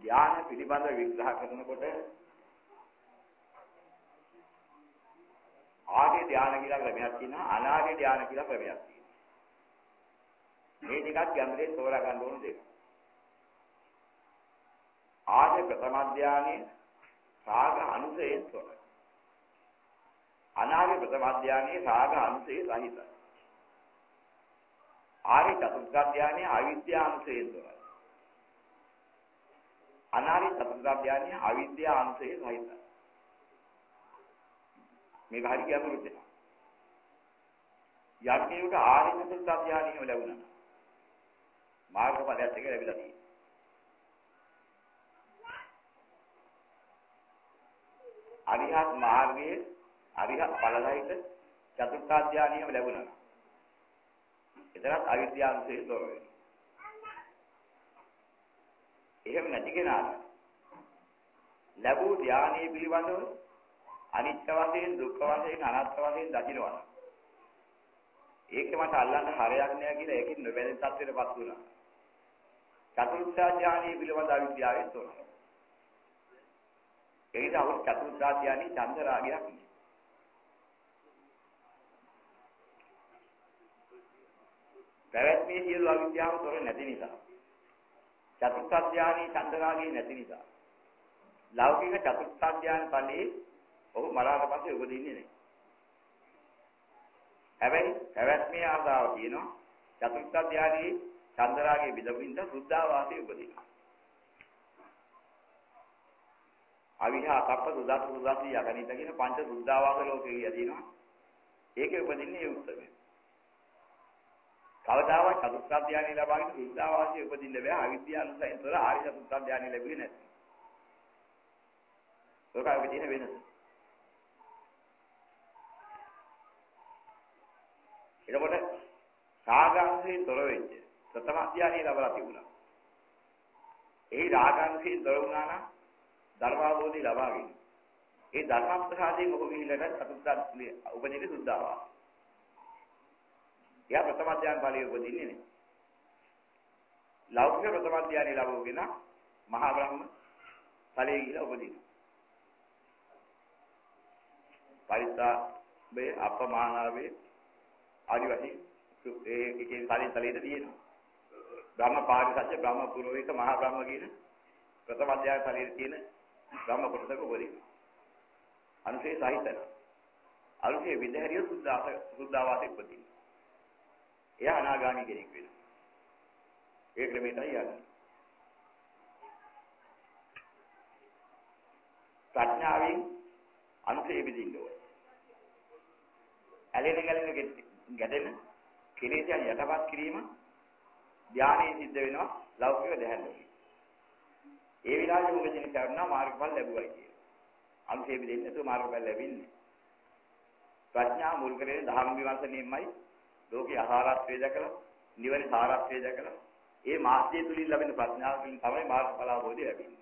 ධ්‍යාන පිළිබඳ විග්‍රහ කරනකොට ආදී ධ්‍යාන කියලා ක්‍රමයක් තියෙනවා අනාදී ධ්‍යාන කියලා ක්‍රමයක් තියෙනවා. මේ දෙකත් ගැඹුරින් තෝරා ගන්න ඕන දෙයක්. ආදී ප්‍රථම ධ්‍යානයේ රාග අනුසයෙන් තොරයි. අනාදී ප්‍රථම ධ්‍යානයේ රාග අනුසය රහිතයි. ආර්ය චතුර්ථ ධ්‍යානයේ අවිද්‍යා අනුසයෙන් තොරයි. අනාර්ය චතුර්ථ ධ්‍යානයේ අවිද්‍යා අනුසයෙන් රහිතයි. මේක හරි ගැඹුරු දෙයක්. යක්කේකට ආර්ය චතුර්ථ ධ්‍යානියම ලැබුණා. මාර්ගඵලයත් එක ලැබිලා තියෙනවා. අරිහත් මාර්ගයේ අරිහත් ඵලලයිට චතුර්ථ ධ්‍යානියම ලැබුණා. එතරම් අවිද්‍යාවන්සේ තොර වෙනවා. එහෙම නැති කෙනාට ලැබූ ධානයේ පිළිබඳව අනිත්‍ය වශයෙන් දුක්ඛ වශයෙන් අනාත්ම වශයෙන් දකින්නවා. ඒක මට අල්ලන්න හරයක් නෑ කියලා ඒකෙන් නොබැලෙන තත්ත්වයටපත් වුණා. චතුර්ථ ධානයේ පිළිබඳ අවිද්‍යාවෙන් තොරයි. ඒකට අවු චතුර්ථ ධානයේ චන්ද රාගයක් නෑ. පැවැත්මේ සියලු අවිද්‍යාව තොර නැති නිසා චතුර්ථ ධානයේ චන්දරාගේ නැති නිසා ලෞකික චතුර්ථ ධානය ඵලයේ ඔහු මරාට පස්සේ උපදින්නේ නැහැ. හැබැයි පැවැත්මේ ආසාව තියෙනවා චතුර්ථ ධානයේ චන්දරාගේ විදපින්ද සුද්ධාවාසයේ උපදිනවා. අවිහා කප්ප සුදාස සුදාසී යකනිත කියන පංච සුද්ධාවාස ලෝකේ යදිනවා. ඒකේ උපදින්නේ ඒ උත්සවය. කවදාවත් චතුත්ථ ධානය ලබාගෙන සුද්ධාවාසයේ උපදින්න බෑ අවිද්‍යාවන්සයෙන් තොර ආර්ය චතුත්ථ ධානය ලැබුවේ නැති. ඔකයි ඔබ තියෙන වෙනස. එතකොට රාගංශයෙන් තොර වෙච්ච ප්‍රථම ධානය ලබලා තිබුණා. ඒ රාගංශයෙන් තොර වුණා නම් ධර්මාවබෝධය ලබාගෙන. ඒ ධර්ම ප්‍රසාදයෙන් ඔබ ගිහිල්ලා චතුත්ථ උපදින සුද්ධාවාසය එයා ප්‍රථම ධ්‍යාන ඵලයේ උපදින්නේ නැහැ. ලෞකික ප්‍රථම ධ්‍යානෙ ලැබුවගෙන මහා බ්‍රහ්ම ඵලයේ ගිහිලා උපදිනවා. පරිත්‍යාගයේ අපමානාවේ ආදි වශයෙන් ඒ එකේ ඵලයේ ඵලයේ තියෙනවා. බ්‍රහ්ම පාරිසත්‍ය බ්‍රහ්ම පුරෝහිත මහා බ්‍රහ්ම කියන ප්‍රථම ධ්‍යාන ඵලයේ තියෙන බ්‍රහ්ම කොටසක උපදිනවා. අනුසේ සහිතන. අනුසේ විදහරිය සුද්ධාස සුද්ධාවාසෙ උපදිනවා. එයා අනාගාමී කෙනෙක් වෙනවා. ඒ ක්‍රමයටයි යන්නේ. ප්‍රඥාවෙන් අනුසේ බෙදින්න ඕනේ. ඇලෙන ගැලෙන ගැටෙන කෙලෙසයන් යටපත් කිරීම ධානයේ සිද්ධ වෙනවා ලෞකික දැහැල්ලකින්. ඒ විලාසෙ මොකද දෙන කරනවා මාර්ගඵල ලැබුවයි කියන. අනුසේ බෙදෙන්නේ නැතුව මාර්ගඵල ලැබෙන්නේ. ප්‍රඥා මුල් කරගෙන ධර්ම විමර්ශනයෙන්මයි ලෝකේ අසාරත්වය දැකලා නිවන සාරත්වය දැකලා ඒ මාර්ගය තුලින් ලැබෙන ප්‍රඥාවකින් තමයි මාර්ගඵල අවබෝධය ලැබෙන්නේ.